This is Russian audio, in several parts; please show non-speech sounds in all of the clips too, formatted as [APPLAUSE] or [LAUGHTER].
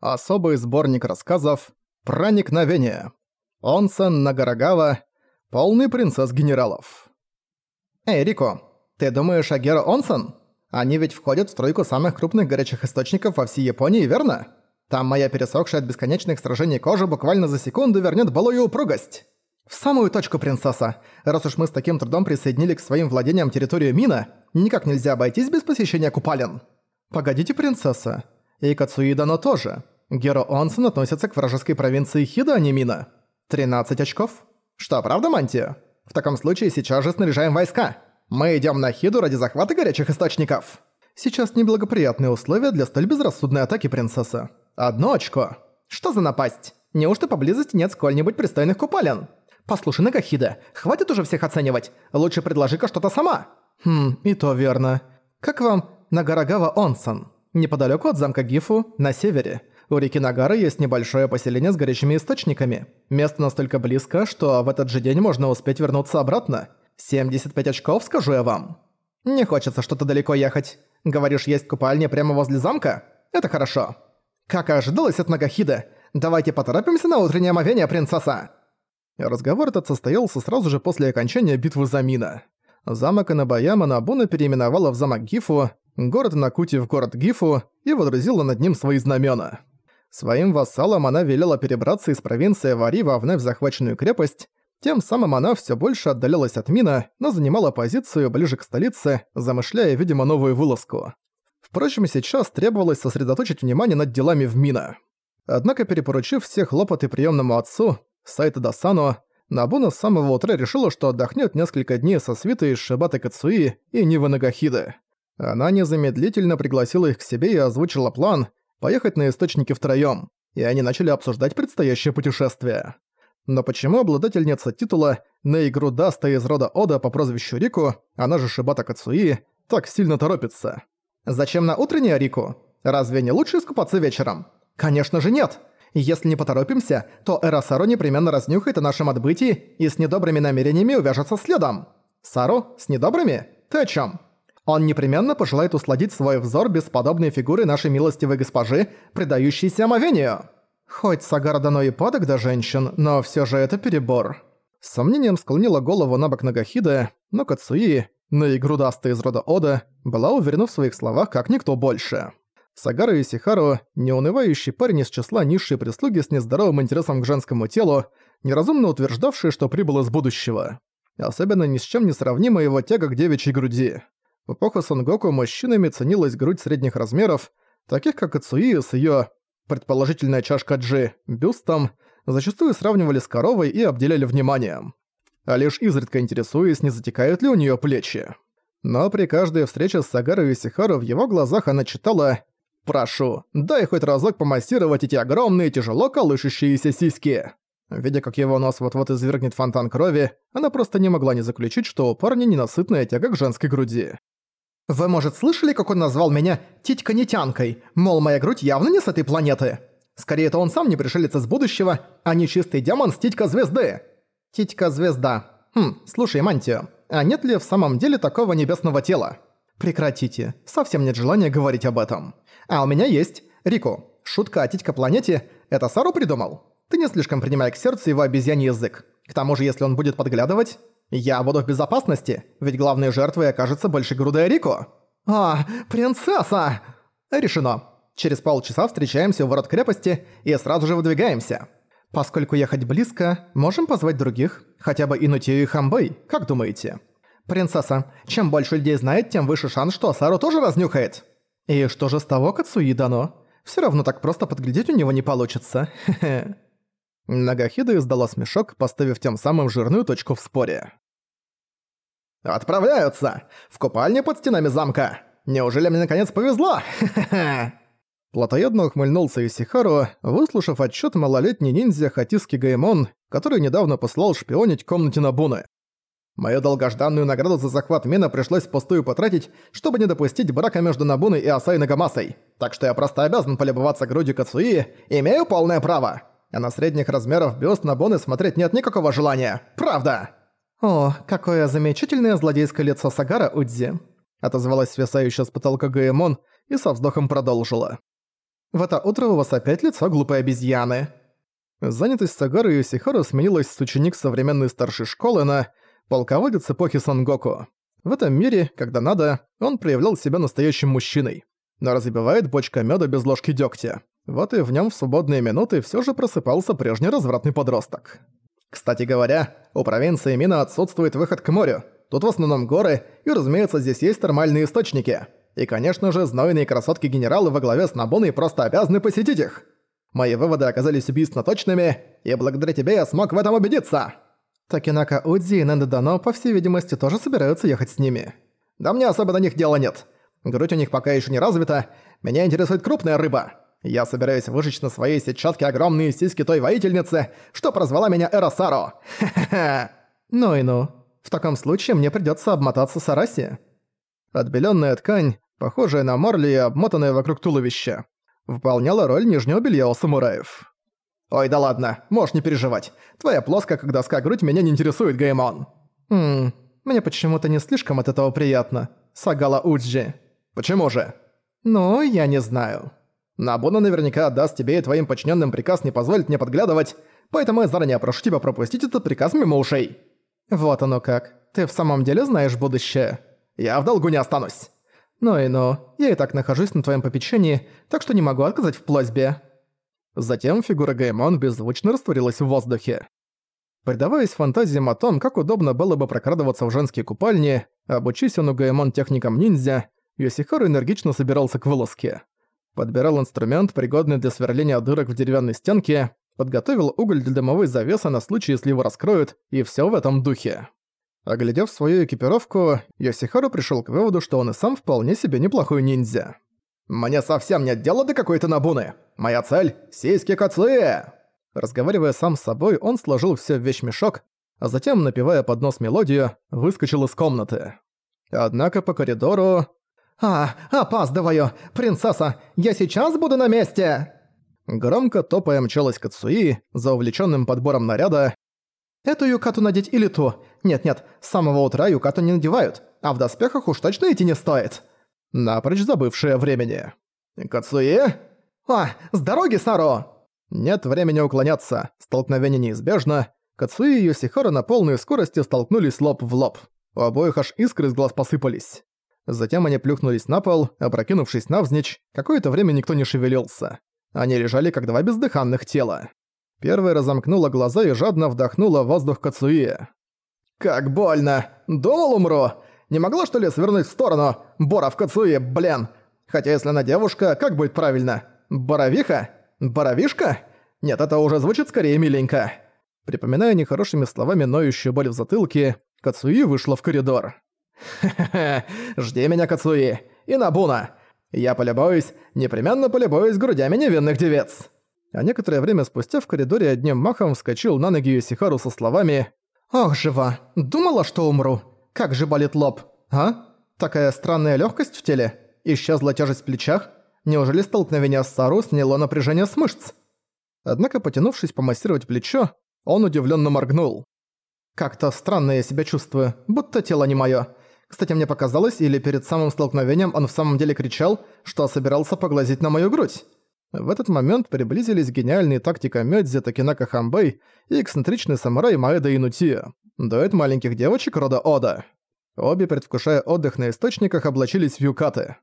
Особый сборник рассказов «Проникновение». Онсен Нагарагава, полный принцесс-генералов. Эй, Рико, ты думаешь о Геро Онсен? Они ведь входят в тройку самых крупных горячих источников во всей Японии, верно? Там моя пересохшая от бесконечных сражений кожа буквально за секунду вернет былую упругость. В самую точку, принцесса. Раз уж мы с таким трудом присоединили к своим владениям территорию Мина, никак нельзя обойтись без посещения купалин. Погодите, принцесса. И Кацуидано тоже. Геро Онсен относится к вражеской провинции Хида, а не Мина. 13 очков. Что, правда, Мантия? В таком случае сейчас же снаряжаем войска. Мы идем на Хиду ради захвата горячих источников. Сейчас неблагоприятные условия для столь безрассудной атаки, принцесса. Одно очко. Что за напасть? Неужто поблизости нет сколь-нибудь пристойных купалин? Послушай, Нагахида, хватит уже всех оценивать. Лучше предложи-ка что-то сама. Хм, и то верно. Как вам Нагарагава Онсан? Неподалеку от замка Гифу, на севере. У реки Нагара есть небольшое поселение с горячими источниками. Место настолько близко, что в этот же день можно успеть вернуться обратно. 75 очков, скажу я вам. Не хочется что-то далеко ехать. Говоришь, есть купальня прямо возле замка? Это хорошо. Как и ожидалось от Нагахида. Давайте поторопимся на утреннее омовение, принцесса. Разговор этот состоялся сразу же после окончания битвы за Мина. Замок Инабаяма Набуна переименовала в замок Гифу, город Накути в город Гифу и водрузила над ним свои знамена. Своим вассалам она велела перебраться из провинции Вари во вновь захваченную крепость, тем самым она все больше отдалялась от Мина, но занимала позицию ближе к столице, замышляя, видимо, новую вылазку. Впрочем, сейчас требовалось сосредоточить внимание над делами в Мина. Однако, перепоручив все хлопоты приемному отцу, Сайта Дасано, Набуна с самого утра решила, что отдохнет несколько дней со свитой из Шибата Кацуи и Нивы Нагахиды. Она незамедлительно пригласила их к себе и озвучила план поехать на источники втроём, и они начали обсуждать предстоящее путешествие. Но почему обладательница титула на игру из рода Ода по прозвищу Рику, она же Шибата Кацуи, так сильно торопится? Зачем на утреннюю реку? Разве не лучше искупаться вечером? Конечно же нет! Если не поторопимся, то Эро-Сару непременно разнюхает о нашем отбытии и с недобрыми намерениями увяжется следом. Сару? С недобрыми? Ты о чём? Он непременно пожелает усладить свой взор бесподобной фигурой нашей милостивой госпожи, предающейся омовению. Хоть Сагара-доно и падок до женщин, но всё же это перебор. С сомнением склонила голову набок Нагахидэ, но Кацуиэ, наигрудастая из рода Ода, была уверена в своих словах как никто больше. Сагара Исихару, неунывающий парень из числа низшей прислуги с нездоровым интересом к женскому телу, неразумно утверждавший, что прибыл из будущего. Особенно ни с чем не сравнима его тяга к девичьей груди. В эпоху Сонгоку мужчинами ценилась грудь средних размеров, таких как Ацуи с её, предположительная чашка Джи, бюстом, зачастую сравнивали с коровой и обделяли вниманием. А лишь изредка интересуясь, не затекают ли у неё плечи. Но при каждой встрече с Сагарой Исихару в его глазах она читала Прошу, дай хоть разок помассировать эти огромные, тяжело колышущиеся сиськи. Видя, как его нос вот-вот извергнет фонтан крови, она просто не могла не заключить, что у парня ненасытная тяга к женской груди. «Вы, может, слышали, как он назвал меня титька-нетянкой? Мол, моя грудь явно не с этой планеты? Скорее, это он сам не пришелец из будущего, а не чистый демон с титька-звезды». «Титька-звезда. Хм, слушай, Мантия, а нет ли в самом деле такого небесного тела?» «Прекратите. Совсем нет желания говорить об этом. А у меня есть. Рико, шутка о Титька-планете – это Сару придумал? Ты не слишком принимай к сердцу его обезьяний язык. К тому же, если он будет подглядывать, я буду в безопасности, ведь главной жертвой окажется большегрудая Рико. А, принцесса! Решено. Через полчаса встречаемся у ворот крепости и сразу же выдвигаемся. Поскольку ехать близко, можем позвать других, хотя бы Инутию и Хамбэй, как думаете? Принцесса, чем больше людей знает, тем выше шанс, что Сару тоже разнюхает. И что же с того Кацуи дано? Всё равно так просто подглядеть у него не получится. [LAUGHS] Нагахида издала смешок, поставив тем самым жирную точку в споре. «Отправляются! В купальне под стенами замка! Неужели мне наконец повезло? Хе-хе-хе!» [LAUGHS] Платоядно ухмыльнулся Исихару, выслушав отчет малолетней ниндзя Хатиски Гаймон, который недавно послал шпионить комнате Набуны. Мою долгожданную награду за захват Мина пришлось впустую потратить, чтобы не допустить брака между Набуной и Асай Нагамасой. Так что я просто обязан полюбоваться грудью Кацуи, имею полное право. А на средних размеров бюст Набуны смотреть нет никакого желания. Правда!» «О, какое замечательное злодейское лицо Сагара Удзи!» отозвалась свисающая с потолка Гаэмон и со вздохом продолжила. В это утро у вас опять лицо глупой обезьяны». Занятость Сагару Йосихару сменилась с ученик современной старшей школы на полководец эпохи Сангоку. В этом мире, когда надо, он проявлял себя настоящим мужчиной. Но разбивает бочка меда без ложки дегтя. Вот и в нем в свободные минуты все же просыпался прежний развратный подросток. Кстати говоря, у провинции Мина отсутствует выход к морю. Тут в основном горы, и, разумеется, здесь есть термальные источники. И, конечно же, знойные красотки-генералы во главе с Набуной просто обязаны посетить их. Мои выводы оказались убийственно точными, и благодаря тебе я смог в этом убедиться. Такинака Удзи и Нэнда по всей видимости, тоже собираются ехать с ними. Да мне особо до них дела нет. Грудь у них пока еще не развита, меня интересует крупная рыба. Я собираюсь выжечь на своей сетчатке огромные сиськи той воительницы, что прозвала меня Эросаро. Хе-хе-хе. Ну и ну. В таком случае мне придётся обмотаться Сараси. Отбелённая ткань, похожая на марли и обмотанная вокруг туловища, выполняла роль нижнего белья у самураев. «Ой, да ладно, можешь не переживать. Твоя плоская, как доска грудь, меня не интересует, Геймон». «Ммм, мне почему-то не слишком от этого приятно. Сагала Уджи». «Почему же?» «Ну, я не знаю». Набуна наверняка отдаст тебе и твоим подчиненным приказ не позволить мне подглядывать, поэтому я заранее прошу тебя пропустить этот приказ мимо ушей». «Вот оно как. Ты в самом деле знаешь будущее?» «Я в долгу не останусь». «Ну и ну, я и так нахожусь на твоем попечении, так что не могу отказать в плосьбе». Затем фигура Гаймон беззвучно растворилась в воздухе. Предаваясь фантазиям о том, как удобно было бы прокрадываться в женские купальни, обучись он у Гаймон техникам ниндзя, Йосихару энергично собирался к вылазке подбирал инструмент, пригодный для сверления дырок в деревянной стенке, подготовил уголь для дымовой завесы на случай, если его раскроют, и все в этом духе. Оглядев свою экипировку, Йосихару пришел к выводу, что он и сам вполне себе неплохой ниндзя. «Мне совсем нет дела до какой-то Набуны! Моя цель — сиськи Кацуэ!» Разговаривая сам с собой, он сложил все в вещмешок, а затем, напевая под нос мелодию, выскочил из комнаты. Однако по коридору «А, опаздываю! Принцесса, я сейчас буду на месте!» Громко топая мчалась Кацуи за увлеченным подбором наряда. «Эту юкату надеть или ту? Нет-нет, с самого утра юкату не надевают, а в доспехах уж точно идти не стоит!» Напрочь забывшая времени. «Кацуи?» «А, с дороги, Саро!» Нет времени уклоняться, столкновение неизбежно. Кацуи и Йосихара на полной скорости столкнулись лоб в лоб. У обоих аж искры из глаз посыпались. Затем они плюхнулись на пол, опрокинувшись навзничь, какое-то время никто не шевелился. Они лежали как два бездыханных тела. Первая разомкнула глаза и жадно вдохнула воздух Кацуи. «Как больно! Думал, умру! Не могла, что ли, свернуть в сторону? Бора в Кацуи, блин! Хотя если она девушка, как будет правильно? Боровиха? Боровишка? Нет, это уже звучит скорее миленько». Припоминая нехорошими словами ноющую боль в затылке, Кацуи вышла в коридор. «Хе-хе-хе, [LAUGHS] жди меня, Кацуи, и Набуна. Я полюбуюсь, непременно полюбуюсь грудями невинных девец». А некоторое время спустя в коридоре одним махом вскочил на ноги Юсихару со словами «Ох, жива, думала, что умру. Как же болит лоб, а? Такая странная легкость в теле. Исчезла тяжесть в плечах. Неужели столкновение с Сару сняло напряжение с мышц?» Однако, потянувшись помассировать плечо, он удивленно моргнул. «Как-то странно я себя чувствую, будто тело не мое. Кстати, мне показалось, или перед самым столкновением он в самом деле кричал, что собирался поглазить на мою грудь. В этот момент приблизились гениальные тактика Мёдзи Такинака Хамбэй и эксцентричный самурай Маэда Инутия, дуэт маленьких девочек рода Ода. Обе, предвкушая отдых на источниках, облачились в юкаты.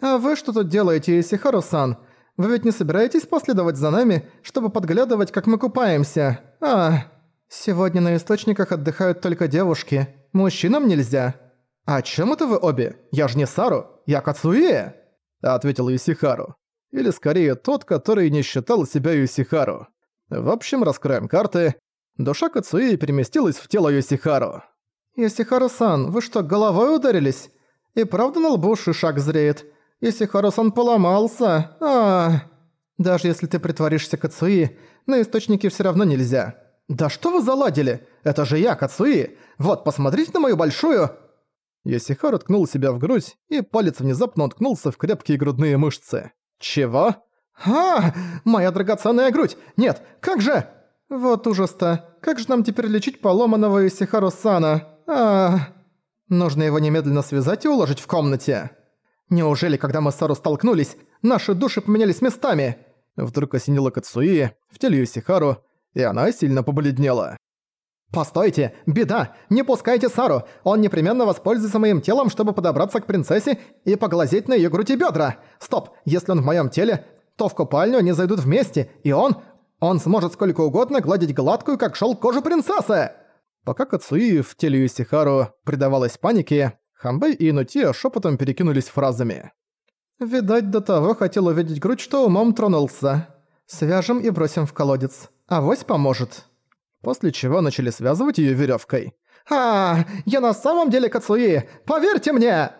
«А вы что тут делаете, Исихару-сан? Вы ведь не собираетесь последовать за нами, чтобы подглядывать, как мы купаемся? А, сегодня на источниках отдыхают только девушки. Мужчинам нельзя». «А «О чем это вы обе? Я же не Сару, я Кацуэ!» – ответил Юсихару. Или скорее тот, который не считал себя Юсихару. В общем, раскроем карты. Душа Кацуи переместилась в тело Юсихару. «Юсихару-сан, вы что, головой ударились? И правда на лбу шишак зреет? Юсихару-сан поломался? а Даже если ты притворишься Кацуи, на источники все равно нельзя. Да что вы заладили? Это же я, Кацуи! Вот, посмотрите на мою большую...» Йосихар уткнул себя в грудь, и палец внезапно уткнулся в крепкие грудные мышцы. «Чего?» «А, моя драгоценная грудь! Нет, как же?» «Вот ужас-то! Как же нам теперь лечить поломанного Исихару-сана? а Нужно его немедленно связать и уложить в комнате. Неужели, когда мы с Сару столкнулись, Наши души поменялись местами!» Вдруг осенила Кацуи в теле Юсихару, и она сильно побледнела. «Постойте! Беда! Не пускайте Сару! Он непременно воспользуется моим телом, чтобы подобраться к принцессе и поглазеть на её грудь и бёдра! Стоп! Если он в моём теле, то в купальню они зайдут вместе, и он... Он сможет сколько угодно гладить гладкую, как шёлк кожу принцессы!» Пока Кацуи в теле Юсихару предавалась панике, Хамбэй и Инутия шепотом перекинулись фразами. «Видать, до того хотел увидеть грудь, что умом тронулся. Свяжем и бросим в колодец. Авось поможет». После чего начали связывать её верёвкой. «А, я на самом деле Кацуи! Поверьте мне!»